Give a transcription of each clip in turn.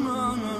aman aman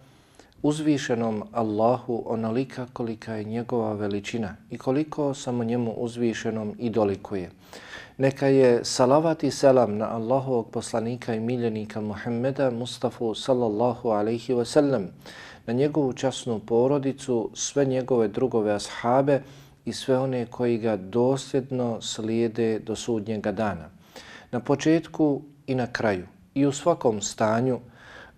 uzvišenom Allahu onolika kolika je njegova veličina i koliko samo njemu uzvišenom i dolikuje. Neka je salavat i selam na Allahovog poslanika i miljenika Muhammeda Mustafa sallallahu alaihi wa sallam, na njegovu časnu porodicu, sve njegove drugove ashabe i sve one koji ga dosljedno slijede do sudnjega dana. Na početku i na kraju i u svakom stanju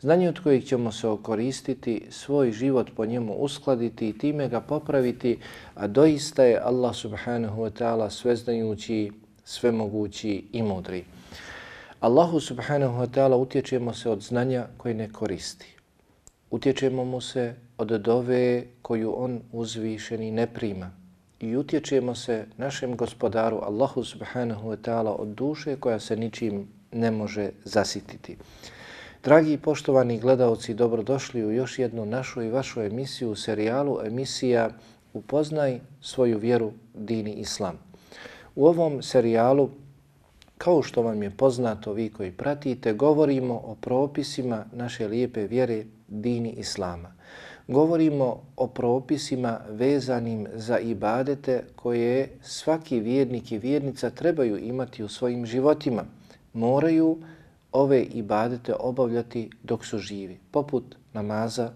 znanje od kojih ćemo se okoristiti, svoj život po njemu uskladiti i time ga popraviti, a doista je Allah subhanahu wa ta'ala sveznajući, svemogući i mudri. Allahu subhanahu wa ta'ala utječemo se od znanja koje ne koristi. Utječemo mu se od dove koju on uzvišeni ne prima. I utječemo se našem gospodaru Allahu subhanahu wa ta'ala od duše koja se ničim ne može zasititi. Dragi i poštovani gledalci, dobrodošli u još jednu našu i vašu emisiju, u serijalu emisija Upoznaj svoju vjeru, dini islam. U ovom serijalu, kao što vam je poznato vi koji pratite, govorimo o propisima naše lijepe vjere, dini islama. Govorimo o propisima vezanim za ibadete koje svaki vjernik i vjernica trebaju imati u svojim životima. Moraju ove ibadete obavljati dok su živi, poput namaza,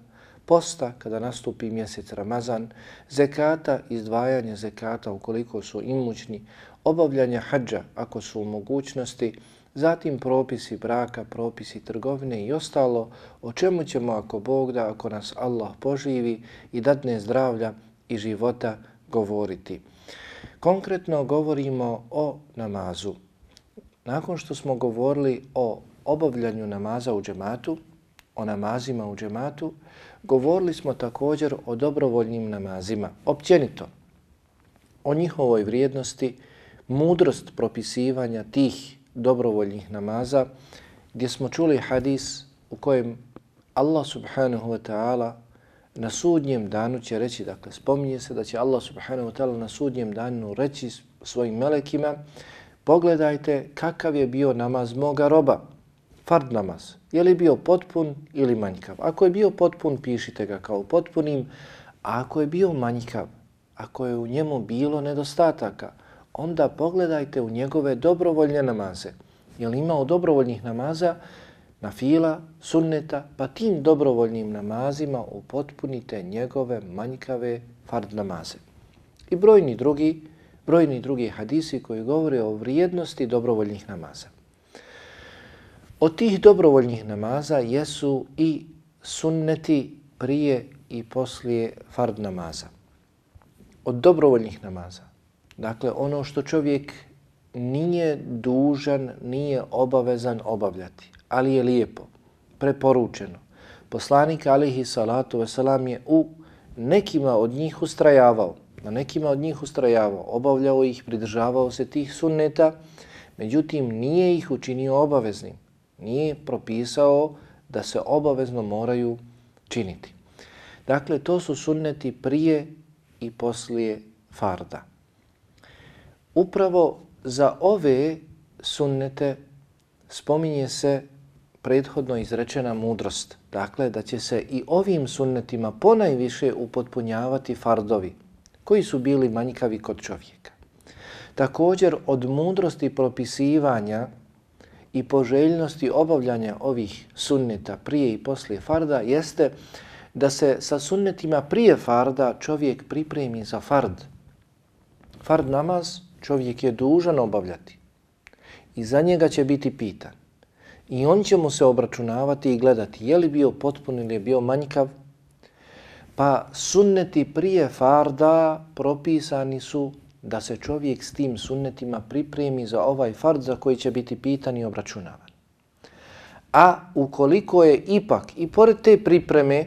posta kada nastupi mjesec Ramazan, zekata, izdvajanje zekata ukoliko su imućni, obavljanje hađa ako su u mogućnosti, zatim propisi braka, propisi trgovine i ostalo, o čemu ćemo ako Bog da, ako nas Allah poživi i dadne zdravlja i života govoriti. Konkretno govorimo o namazu. Nakon što smo govorili o obavljanju namaza u džematu, o namazima u džematu, govorili smo također o dobrovoljnim namazima. Općenito, o njihovoj vrijednosti, mudrost propisivanja tih dobrovoljnih namaza, gdje smo čuli hadis u kojem Allah subhanahu wa ta'ala na sudnjem danu će reći, dakle, spominje se da će Allah subhanahu wa ta'ala na sudnjem danu reći svojim melekima, pogledajte kakav je bio namaz moga roba, fard namaz. Je li bio potpun ili manjkav? Ako je bio potpun, pišite ga kao potpunim. A ako je bio manjkav, ako je u njemu bilo nedostataka, onda pogledajte u njegove dobrovoljne namaze. Je li imao dobrovoljnih namaza na fila, sunneta, pa tim dobrovoljnim namazima upotpunite njegove manjkave fard namaze. I brojni drugi, brojni drugi hadisi koji govore o vrijednosti dobrovoljnih namaza. Od tih dobrovoljnih namaza jesu i sunneti prije i poslije fard namaza. Od dobrovoljnih namaza. dakle ono što čovjek nije dužan, nije obavezan obavljati, ali je lijepo, preporučeno. Poslanik alihi salatu veselam je u nekima od njih ustrajavao, na nekima od njih ustrajavao, obavljao ih, pridržavao se tih sunneta, međutim nije ih učinio obaveznim, nije propisao da se obavezno moraju činiti. Dakle, to su sunneti prije i poslije farda. Upravo za ove sunnete spominje se prethodno izrečena mudrost. Dakle, da će se i ovim sunnetima ponajviše upotpunjavati fardovi koji su bili manjkavi kod čovjeka. Također, od mudrosti propisivanja i poželjnosti obavljanja ovih sunneta prije i poslije farda jeste da se sa sunnetima prije farda čovjek pripremi za fard. Fard namaz čovjek je dužan obavljati i za njega će biti pitan. I on će mu se obračunavati i gledati je li bio potpun ili je bio manjkav. Pa sunneti prije farda propisani su da se čovjek s tim sunnetima pripremi za ovaj fard za koji će biti pitan i obračunavan. A ukoliko je ipak i pored te pripreme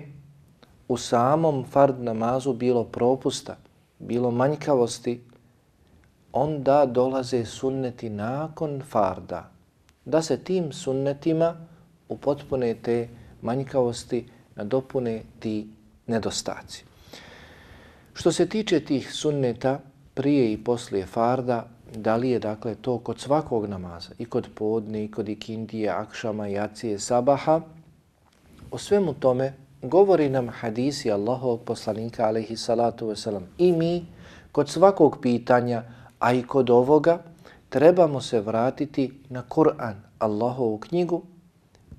u samom fard namazu bilo propusta, bilo manjkavosti, onda dolaze sunneti nakon farda, da se tim sunnetima upotpune te manjkavosti, nadopune ti nedostaci. Što se tiče tih sunneta prije i poslije farda, da li je dakle to kod svakog namaza, i kod podne, i kod ikindije, akšama, jacije, sabaha, o svemu tome govori nam hadisi Allahovog poslanika, alaihi salatu wasalam. I mi, kod svakog pitanja, a i kod ovoga, trebamo se vratiti na Kur'an, Allahovu knjigu,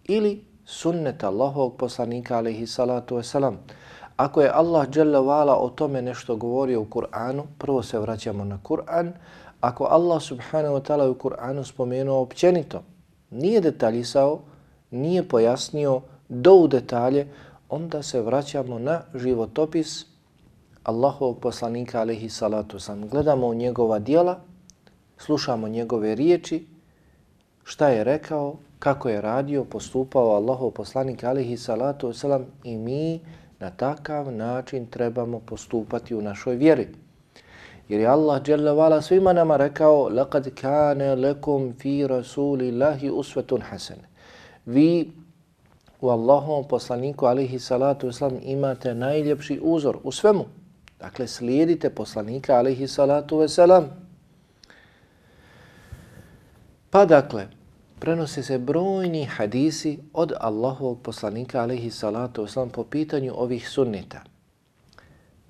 ili sunnet Allahovog poslanika, alaihi salatu wasalam. Ako je Allah vala o tome nešto govorio u Kur'anu, prvo se vraćamo na Kur'an. Ako Allah subhanahu wa ta'ala u Kur'anu spomenuo općenito, nije detaljisao, nije pojasnio do u detalje, onda se vraćamo na životopis Allahovog poslanika alaihi salatu sam. Gledamo u njegova dijela, slušamo njegove riječi, šta je rekao, kako je radio, postupao Allahov poslanik alaihi salatu wasalam i mi na takav način trebamo postupati u našoj vjeri. Jer je Allah dželle svima nama rekao laqad kana lakum fi rasulillahi uswatun hasana. Vi u Allahovom poslaniku alihi salatu islam imate najljepši uzor u svemu. Dakle, slijedite poslanika alihi salatu veselam. Pa dakle, prenose se brojni hadisi od Allahovog poslanika alaihi salatu wasalam po pitanju ovih sunnita.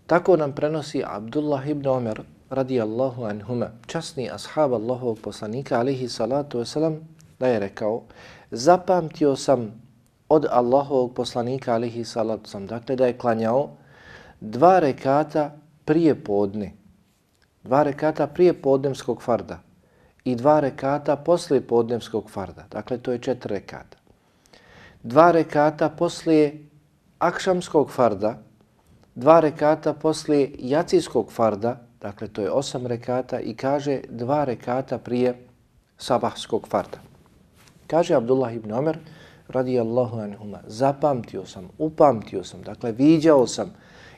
Tako nam prenosi Abdullah ibn Omer radijallahu anhuma, časni ashab Allahovog poslanika alaihi salatu wasalam, da je rekao, zapamtio sam od Allahovog poslanika alaihi salatu sam. Dakle, da je klanjao dva rekata prije podne. Dva rekata prije podnemskog farda i dva rekata poslije podnevskog farda. Dakle, to je četiri rekata. Dva rekata poslije akšamskog farda, dva rekata poslije jacijskog farda, dakle, to je osam rekata i kaže dva rekata prije sabahskog farda. Kaže Abdullah ibn Omer, radijallahu anhuma, zapamtio sam, upamtio sam, dakle viđao sam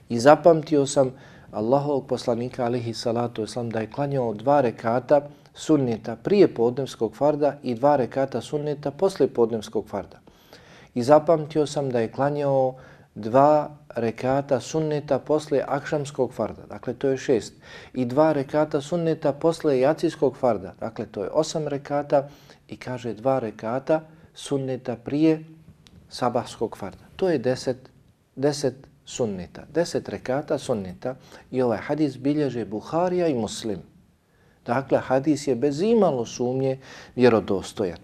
i zapamtio sam Allahovog poslanika alihi salatu islam da je klanjao dva rekata sunneta prije podnevskog farda i dva rekata sunneta posle podnevskog farda. I zapamtio sam da je klanjao dva rekata sunneta posle akšamskog farda, dakle to je šest, i dva rekata sunneta posle jacijskog farda, dakle to je osam rekata i kaže dva rekata sunneta prije sabahskog farda. To je deset, deset sunneta, deset rekata sunneta i ovaj hadis bilježe Buharija i Muslim. Dakle, hadis je bez imalo sumnje vjerodostojan.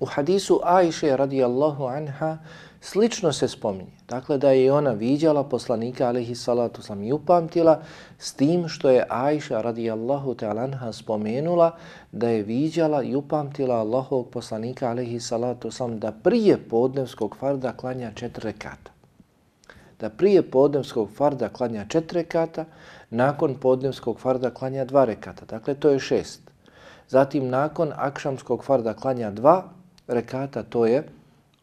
U hadisu Ajše radijallahu anha Slično se spominje, dakle da je ona viđala poslanika alaihi salatu sam i upamtila s tim što je Ajša radijallahu ta'lanha spomenula da je viđala i upamtila Allahovog poslanika alaihi salatu sam da prije podnevskog farda klanja četiri rekata da prije podnevskog farda klanja četiri rekata, nakon podnevskog farda klanja dva rekata. Dakle, to je šest. Zatim, nakon akšamskog farda klanja dva rekata, to je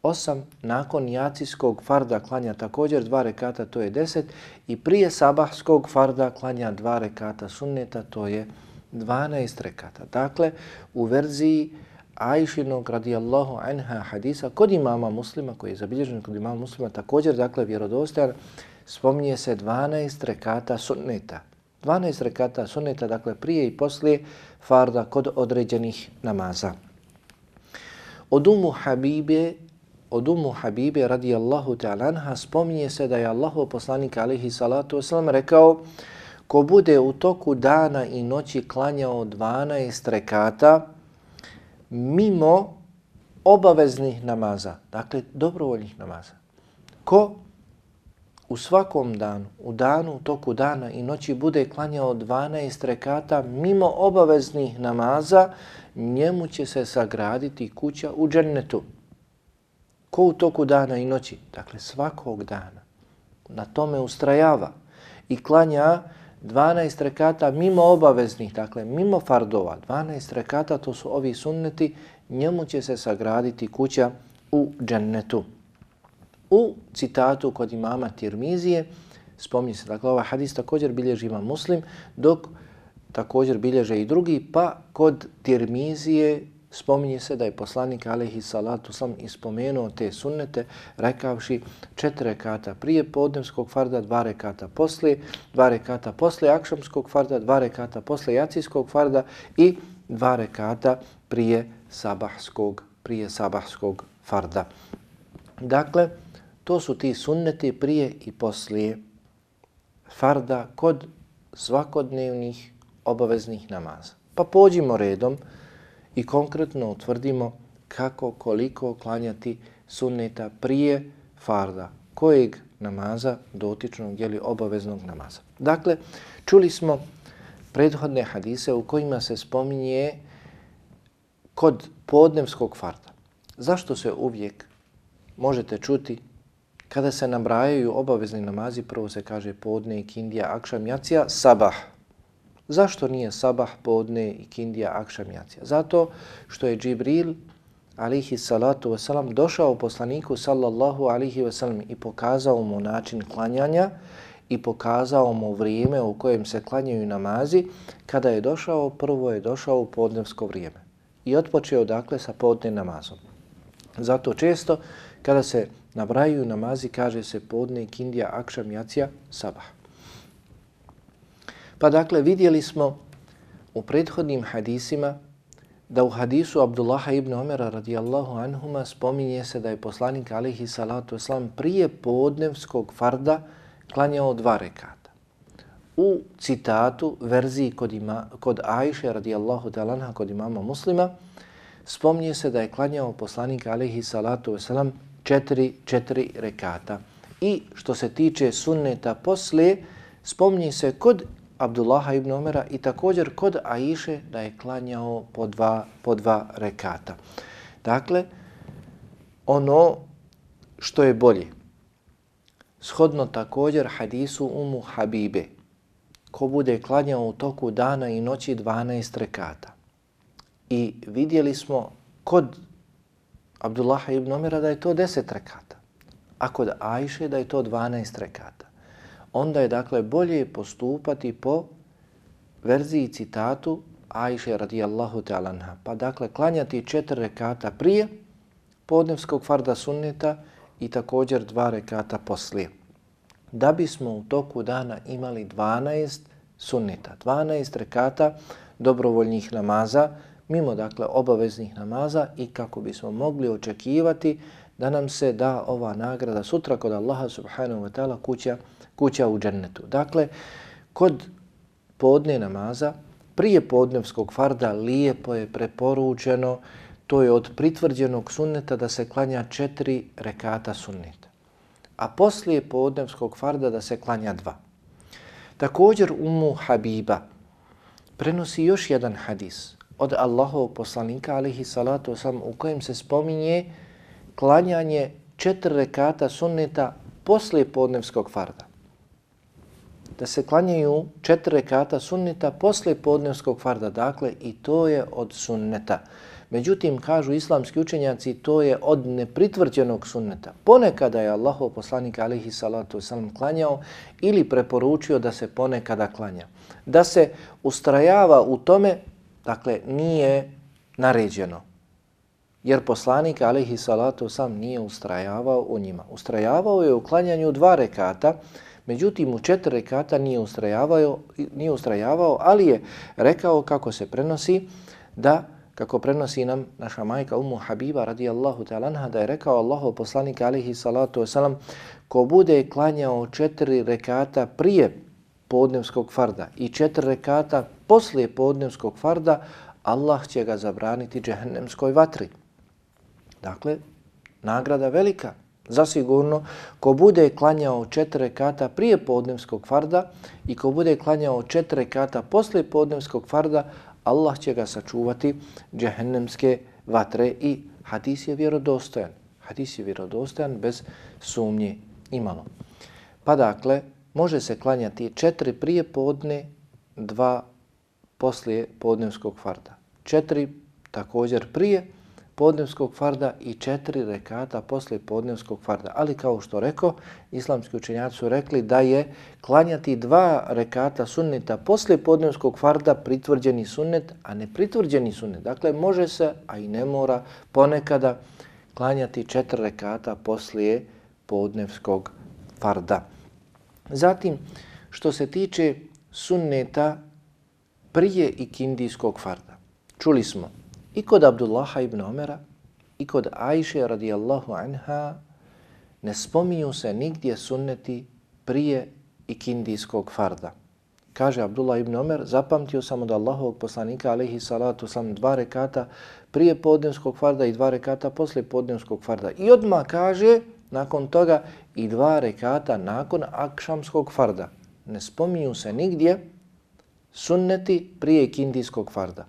osam. Nakon jacijskog farda klanja također dva rekata, to je deset. I prije sabahskog farda klanja dva rekata sunneta, to je 12 rekata. Dakle, u verziji Ajšinog radijallahu anha hadisa kod imama muslima, koji je zabilježen kod imama muslima, također, dakle, vjerodostojan, spominje se 12 rekata sunneta. 12 rekata sunneta, dakle, prije i poslije farda kod određenih namaza. Od umu Habibe, od umu Habibe radijallahu ta'ala anha spominje se da je Allahu poslanik alihi salatu wasalam rekao ko bude u toku dana i noći klanjao 12 rekata, mimo obaveznih namaza, dakle dobrovoljnih namaza. Ko u svakom danu, u danu, u toku dana i noći bude klanjao 12 rekata mimo obaveznih namaza, njemu će se sagraditi kuća u džennetu. Ko u toku dana i noći, dakle svakog dana, na tome ustrajava i klanja 12 rekata mimo obaveznih, dakle mimo fardova, 12 rekata to su ovi sunneti, njemu će se sagraditi kuća u džennetu. U citatu kod imama Tirmizije spominje se, dakle ovaj hadis također bilježi ima muslim, dok također bilježe i drugi, pa kod Tirmizije spominje se da je poslanik alaihi salatu sam ispomenuo te sunnete rekavši četiri rekata prije podnevskog farda, dva rekata poslije, dva rekata poslije akšamskog farda, dva rekata poslije jacijskog farda i dva rekata prije sabahskog, prije sabahskog farda. Dakle, to su ti sunneti prije i poslije farda kod svakodnevnih obaveznih namaza. Pa pođimo redom i konkretno utvrdimo kako, koliko klanjati sunneta prije farda, kojeg namaza dotičnog ili obaveznog namaza. Dakle, čuli smo prethodne hadise u kojima se spominje kod podnevskog farda. Zašto se uvijek možete čuti kada se nabrajaju obavezni namazi, prvo se kaže podne, kindija, akšam, jacija, sabah, Zašto nije sabah, podne i kindija, akšam, jacija? Zato što je Džibril, alihi salatu wasalam, došao poslaniku, sallallahu alihi wasalam, i pokazao mu način klanjanja i pokazao mu vrijeme u kojem se klanjaju namazi. Kada je došao, prvo je došao u podnevsko vrijeme i otpočeo dakle sa podne namazom. Zato često kada se nabraju namazi, kaže se podne, kindija, akšam, jacija, sabah. Pa dakle vidjeli smo u prethodnim hadisima da u hadisu Abdullaha ibn Omera radijallahu anhuma spominje se da je poslanik alihi salatu islam prije podnevskog farda klanjao dva rekata. U citatu, verziji kod, ima, kod Ajše radijallahu talanha kod imama muslima, spominje se da je klanjao poslanik alihi salatu islam četiri, četiri rekata. I što se tiče sunneta posle, spominje se kod Abdullaha ibn Omera i također kod Aiše da je klanjao po dva, po dva rekata. Dakle, ono što je bolje, shodno također hadisu Umu Habibe, ko bude klanjao u toku dana i noći 12 rekata. I vidjeli smo kod Abdullaha ibn Omera da je to 10 rekata, a kod Ajše da je to 12 rekata onda je dakle bolje postupati po verziji citatu Ajše radijallahu ta'ala Pa dakle, klanjati četiri rekata prije podnevskog farda sunneta i također dva rekata poslije. Da bismo u toku dana imali 12 sunneta, 12 rekata dobrovoljnih namaza, mimo dakle obaveznih namaza i kako bismo mogli očekivati da nam se da ova nagrada sutra kod Allaha subhanahu wa ta'ala kuća kuća u džennetu. Dakle, kod podne namaza, prije podnevskog farda, lijepo je preporučeno, to je od pritvrđenog sunneta da se klanja četiri rekata sunneta. A poslije podnevskog farda da se klanja dva. Također Umu Habiba prenosi još jedan hadis od Allahovog poslanika alihi salatu sam u kojem se spominje klanjanje četiri rekata sunneta poslije podnevskog farda. Da se klanjaju četiri rekata sunneta posle podnevskog farda. Dakle, i to je od sunneta. Međutim, kažu islamski učenjaci, to je od nepritvrđenog sunneta. Ponekada je Allahov poslanik alihi salatu wasalam klanjao ili preporučio da se ponekada klanja. Da se ustrajava u tome, dakle, nije naređeno. Jer poslanik alihi salatu sam nije ustrajavao u njima. Ustrajavao je u klanjanju dva rekata, međutim u četiri rekata nije ustrajavao, nije ustrajavao ali je rekao kako se prenosi da kako prenosi nam naša majka Ummu Habiba radijallahu ta'ala da je rekao Allahov poslanik alihi salatu wasalam ko bude klanjao četiri rekata prije podnevskog farda i četiri rekata poslije podnevskog farda, Allah će ga zabraniti džehennemskoj vatri. Dakle, nagrada velika. Zasigurno, ko bude klanjao četiri rekata prije podnevskog farda i ko bude klanjao četiri rekata poslije podnevskog farda, Allah će ga sačuvati džehennemske vatre i hadis je vjerodostojan. Hadis je vjerodostojan bez sumnje imalo. Pa dakle, može se klanjati četiri prije podne, dva poslije podnevskog farda. Četiri također prije, podnevskog farda i četiri rekata posle podnevskog farda. Ali kao što rekao, islamski učenjaci su rekli da je klanjati dva rekata sunneta posle podnevskog farda pritvrđeni sunnet, a ne pritvrđeni sunnet. Dakle, može se, a i ne mora, ponekada klanjati četiri rekata posle podnevskog farda. Zatim, što se tiče sunneta prije ikindijskog farda. Čuli smo I kod Abdullaha ibn Omera i kod Ajše radijallahu anha ne spominju se nigdje sunneti prije ikindijskog farda. Kaže Abdullah ibn Omer, zapamtio sam od Allahovog poslanika alaihi salatu sam dva rekata prije podnevskog farda i dva rekata posle podnevskog farda. I odmah kaže nakon toga i dva rekata nakon akšamskog farda. Ne spominju se nigdje sunneti prije ikindijskog farda.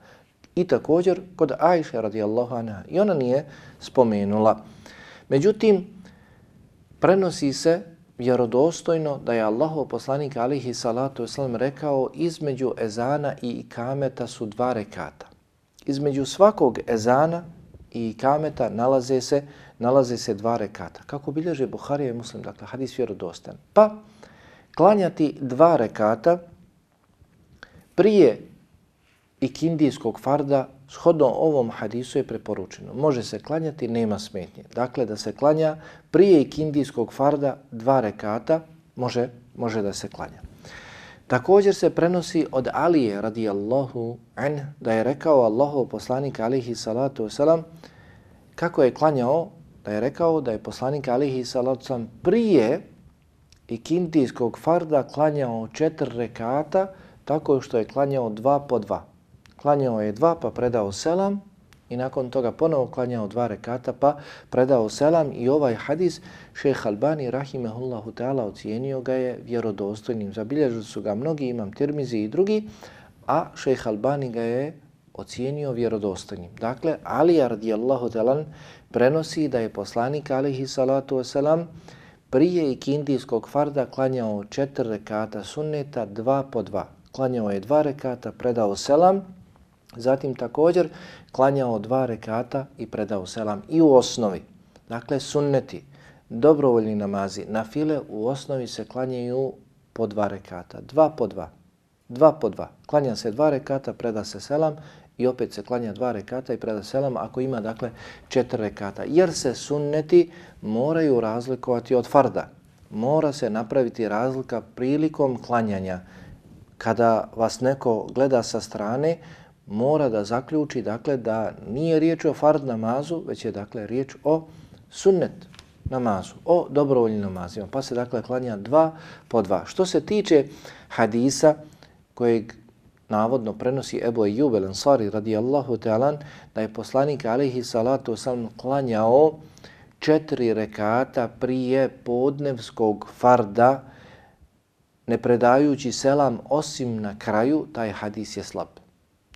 I također kod Ajše radijallahu anha. I ona nije spomenula. Međutim, prenosi se vjerodostojno da je Allahov poslanik alihi salatu wasalam rekao između ezana i ikameta su dva rekata. Između svakog ezana i ikameta nalaze se, nalaze se dva rekata. Kako bilježe Buharija i Muslim, dakle hadis vjerodostan. Pa klanjati dva rekata prije i kindijskog farda shodno ovom hadisu je preporučeno. Može se klanjati, nema smetnje. Dakle, da se klanja prije ikindijskog farda dva rekata, može, može da se klanja. Također se prenosi od Alije radijallahu an da je rekao Allahov poslanik alihi salatu wasalam kako je klanjao, da je rekao da je poslanik alihi salatu wasalam prije ikindijskog farda klanjao četiri rekata tako što je klanjao dva po dva klanjao je dva pa predao selam i nakon toga ponovo klanjao dva rekata pa predao selam i ovaj hadis šeha Albani rahimehullahu ta'ala ocijenio ga je vjerodostojnim. Zabilježili su ga mnogi, imam tirmizi i drugi, a šeha Albani ga je ocijenio vjerodostojnim. Dakle, Ali radijallahu talan prenosi da je poslanik alihi salatu wasalam prije ikindijskog farda klanjao četiri rekata sunneta, dva po dva. Klanjao je dva rekata, predao selam Zatim također klanjao dva rekata i predao selam i u osnovi. Dakle, sunneti, dobrovoljni namazi, na file u osnovi se klanjaju po dva rekata. Dva po dva. Dva po dva. Klanja se dva rekata, preda se selam i opet se klanja dva rekata i preda selam ako ima dakle četiri rekata. Jer se sunneti moraju razlikovati od farda. Mora se napraviti razlika prilikom klanjanja. Kada vas neko gleda sa strane, mora da zaključi dakle da nije riječ o fard namazu, već je dakle riječ o sunnet namazu, o dobrovoljnim namazima. Pa se dakle klanja dva po dva. Što se tiče hadisa kojeg navodno prenosi Ebu Ejub el Ansari radijallahu ta'alan, da je poslanik alaihi salatu wasalam klanjao četiri rekata prije podnevskog farda, ne predajući selam osim na kraju, taj hadis je slab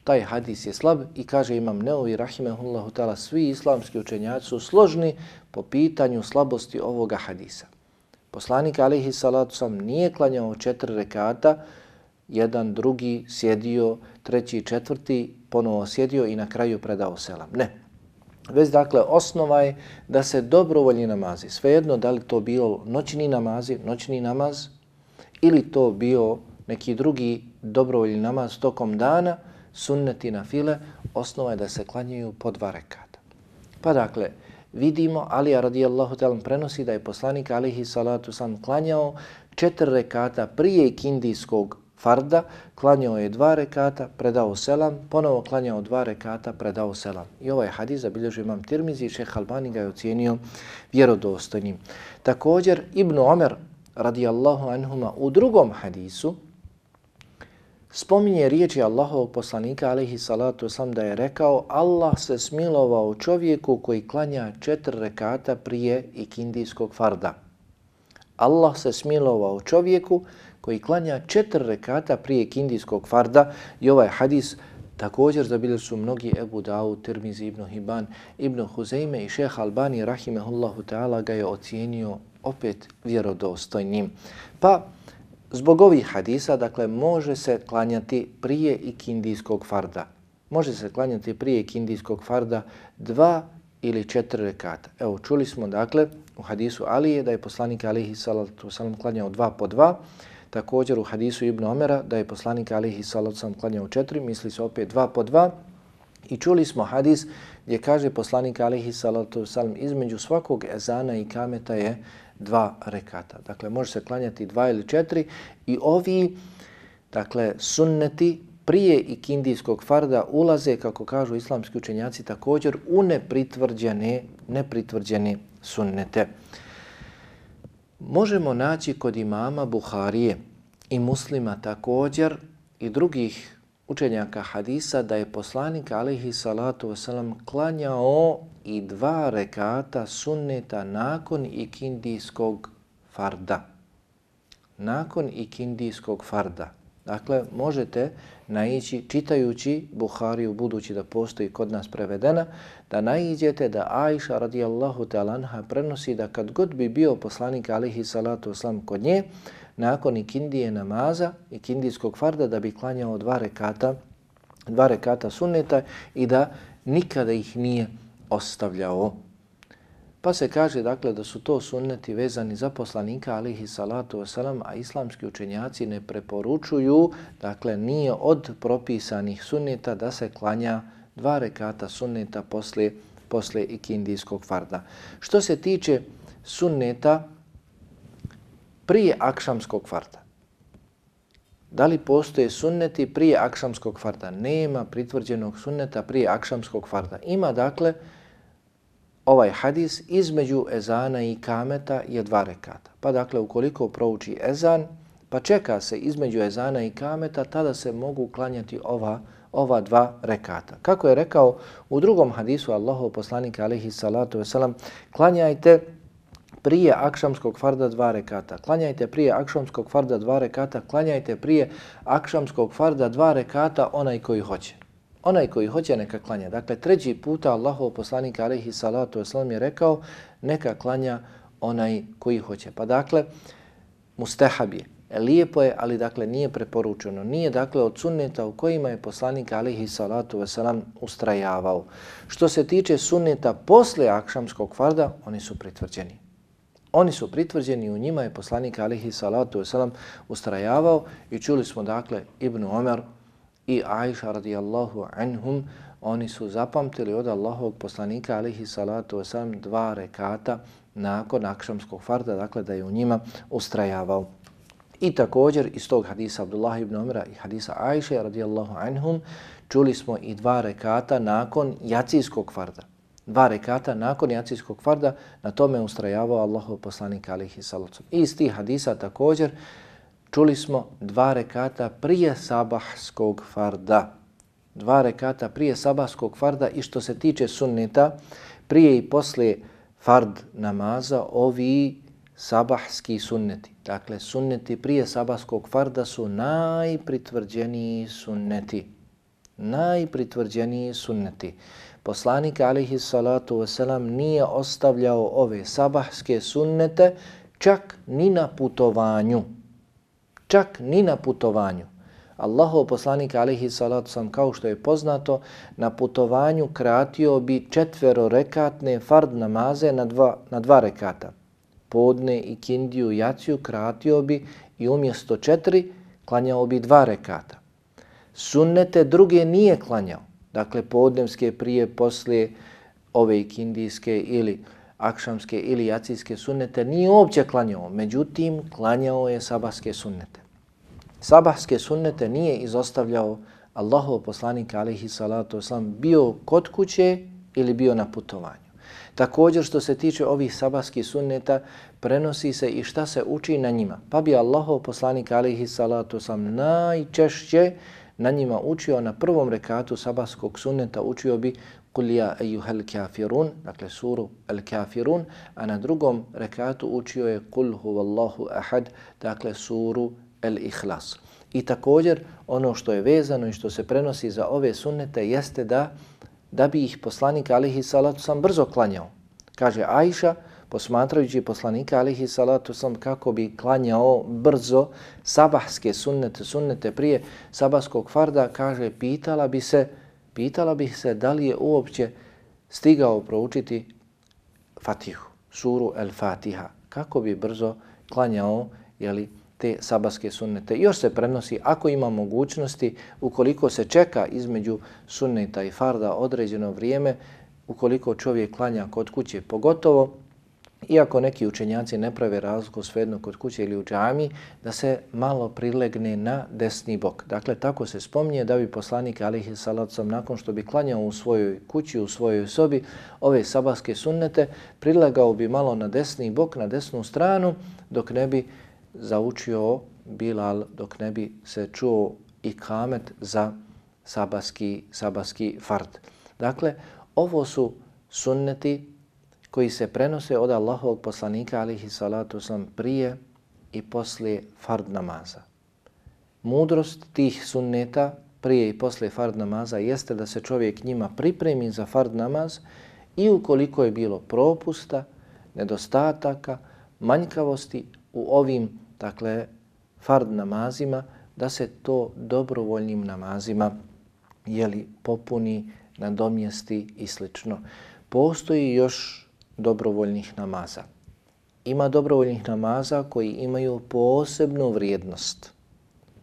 taj hadis je slab i kaže imam Neovi rahimehullahu ta'ala svi islamski učenjaci su složni po pitanju slabosti ovoga hadisa. Poslanik alihi salatu sam nije klanjao četiri rekata, jedan, drugi, sjedio, treći, četvrti, ponovo sjedio i na kraju predao selam. Ne. Već dakle, osnova je da se dobrovoljni namazi, svejedno da li to bilo noćni namazi, noćni namaz, ili to bio neki drugi dobrovoljni namaz tokom dana, sunneti na file, osnova je da se klanjaju po dva rekata. Pa dakle, vidimo, Alija radijallahu talan prenosi da je poslanik alihi salatu sam klanjao četiri rekata prije ikindijskog farda, klanjao je dva rekata, predao selam, ponovo klanjao dva rekata, predao selam. I ovaj hadis zabilježio imam Tirmizi i šeha Albani ga je ocijenio vjerodostojnim. Također, Ibn Omer radijallahu anhuma u drugom hadisu spominje riječi Allahovog poslanika alaihi salatu sam da je rekao Allah se smilovao čovjeku koji klanja četiri rekata prije ikindijskog farda. Allah se smilovao čovjeku koji klanja četiri rekata prije ikindijskog farda i ovaj hadis također zabili su mnogi Ebu Dawud, Tirmizi ibn Hiban, ibn Huzeime i šeha Albani rahimehullahu ta'ala ga je ocijenio opet vjerodostojnim. Pa zbog ovih hadisa, dakle, može se klanjati prije ikindijskog farda. Može se klanjati prije ikindijskog farda dva ili četiri rekata. Evo, čuli smo, dakle, u hadisu Alije da je poslanik Alihi salatu salam klanjao dva po dva, Također u hadisu Ibn Omera da je poslanik alihi salatu sam klanjao četiri, misli se opet dva po dva. I čuli smo hadis gdje kaže poslanik alihi salatu salam između svakog ezana i kameta je dva rekata. Dakle, može se klanjati dva ili četiri i ovi dakle, sunneti prije ikindijskog farda ulaze, kako kažu islamski učenjaci, također u nepritvrđene, nepritvrđene sunnete možemo naći kod imama Buharije i muslima također i drugih učenjaka hadisa da je poslanik alihi salatu wasalam klanjao i dva rekata sunneta nakon ikindijskog farda. Nakon ikindijskog farda. Dakle, možete naići, čitajući Buhariju, budući da postoji kod nas prevedena, da naiđete da Aisha radijallahu talanha prenosi da kad god bi bio poslanik alihi salatu oslam kod nje, nakon ikindije namaza, ikindijskog farda, da bi klanjao dva rekata, dva rekata sunneta i da nikada ih nije ostavljao. Pa se kaže dakle da su to sunneti vezani za poslanika alihi salatu wasalam, a islamski učenjaci ne preporučuju, dakle nije od propisanih sunneta da se klanja dva rekata sunneta posle, posle ikindijskog farda. Što se tiče sunneta prije akšamskog farda, Da li postoje sunneti prije akšamskog farda? Nema pritvrđenog sunneta prije akšamskog farda. Ima dakle ovaj hadis između ezana i kameta je dva rekata. Pa dakle, ukoliko prouči ezan, pa čeka se između ezana i kameta, tada se mogu klanjati ova, ova dva rekata. Kako je rekao u drugom hadisu Allahov poslanika alihi salatu wasalam, klanjajte prije akšamskog farda dva rekata. Klanjajte prije akšamskog farda dva rekata. Klanjajte prije akšamskog farda dva rekata onaj koji hoće onaj koji hoće neka klanja. Dakle, treći puta Allahov poslanik alaihi salatu wasalam je rekao neka klanja onaj koji hoće. Pa dakle, mustahab je. Lijepo je, ali dakle nije preporučeno. Nije dakle od sunneta u kojima je poslanik alaihi salatu wasalam ustrajavao. Što se tiče sunneta posle akšamskog farda, oni su pritvrđeni. Oni su pritvrđeni u njima je poslanik alaihi salatu wasalam ustrajavao i čuli smo dakle Ibnu Omer i Aisha radijallahu anhum, oni su zapamtili od Allahovog poslanika alihi salatu wasalam dva rekata nakon akšamskog farda, dakle da je u njima ustrajavao. I također iz tog hadisa Abdullah ibn Umra i hadisa Aisha radijallahu anhum čuli smo i dva rekata nakon jacijskog farda. Dva rekata nakon jacijskog farda na tome ustrajavao Allahov poslanik alihi salatu I iz tih hadisa također čuli smo dva rekata prije sabahskog farda. Dva rekata prije sabahskog farda i što se tiče sunneta, prije i poslije fard namaza, ovi sabahski sunneti. Dakle, sunneti prije sabahskog farda su najpritvrđeniji sunneti. Najpritvrđeniji sunneti. Poslanik alihi salatu wasalam nije ostavljao ove sabahske sunnete čak ni na putovanju. Čak ni na putovanju. Allahov poslanik alihi salatu sam kao što je poznato na putovanju kratio bi četvero rekatne fard namaze na dva, na dva rekata. Podne i kindiju jaciju kratio bi i umjesto četiri klanjao bi dva rekata. Sunnete druge nije klanjao. Dakle, podnemske prije, poslije ove ikindijske ili akšamske ili jacijske sunnete nije uopće klanjao. Međutim, klanjao je sabaske sunnete. Sabahske sunnete nije izostavljao Allahov poslanik alaihi salatu wasalam bio kod kuće ili bio na putovanju. Također što se tiče ovih sabahskih sunneta, prenosi se i šta se uči na njima. Pa bi Allahov poslanik alaihi salatu wasalam najčešće na njima učio na prvom rekatu sabahskog sunneta, učio bi Kul ja ejuhel kafirun, dakle suru el kafirun, a na drugom rekatu učio je Kul huvallahu ahad, dakle suru el ihlas. I također ono što je vezano i što se prenosi za ove sunnete jeste da da bi ih poslanik alihi salatu sam brzo klanjao. Kaže Ajša, posmatrajući poslanika alihi salatu sam kako bi klanjao brzo sabahske sunnete, sunnete prije sabahskog farda, kaže, pitala bi se, pitala bi se da li je uopće stigao proučiti Fatihu, suru El Fatiha, kako bi brzo klanjao jeli, te sabaske sunnete. Još se prenosi, ako ima mogućnosti, ukoliko se čeka između sunneta i farda određeno vrijeme, ukoliko čovjek klanja kod kuće, pogotovo iako neki učenjaci ne prave razliku svejedno kod kuće ili u džami, da se malo prilegne na desni bok. Dakle, tako se spominje da bi poslanik alihi salacom nakon što bi klanjao u svojoj kući, u svojoj sobi, ove sabaske sunnete, prilegao bi malo na desni bok, na desnu stranu, dok ne bi zaučio Bilal, dok ne bi se čuo i kamet za sabaski, sabaski fard. Dakle, ovo su sunneti koji se prenose od Allahovog poslanika alihi salatu sam prije i poslije fard namaza. Mudrost tih sunneta prije i poslije fard namaza jeste da se čovjek njima pripremi za fard namaz i ukoliko je bilo propusta, nedostataka, manjkavosti u ovim dakle, fard namazima, da se to dobrovoljnim namazima jeli, popuni na domjesti i slično. Postoji još dobrovoljnih namaza. Ima dobrovoljnih namaza koji imaju posebnu vrijednost.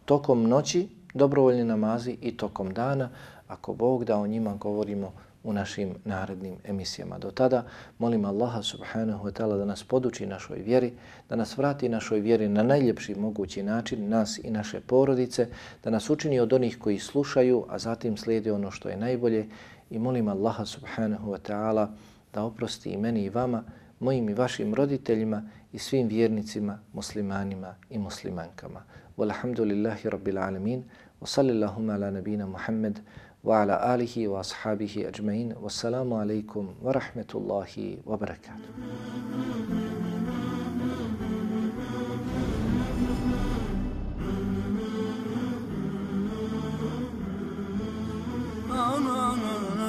Tokom noći dobrovoljni namazi i tokom dana, ako Bog da o njima govorimo u našim narednim emisijama. Do tada molim Allaha subhanahu wa ta'ala da nas poduči našoj vjeri, da nas vrati našoj vjeri na najljepši mogući način, nas i naše porodice, da nas učini od onih koji slušaju, a zatim slijede ono što je najbolje i molim Allaha subhanahu wa ta'ala da oprosti i meni i vama, mojim i vašim roditeljima i svim vjernicima, muslimanima i muslimankama. Walhamdulillahi rabbil alamin, wa sallillahuma ala nabina وعلى آله وأصحابه أجمعين والسلام عليكم ورحمة الله وبركاته no, no, no, no.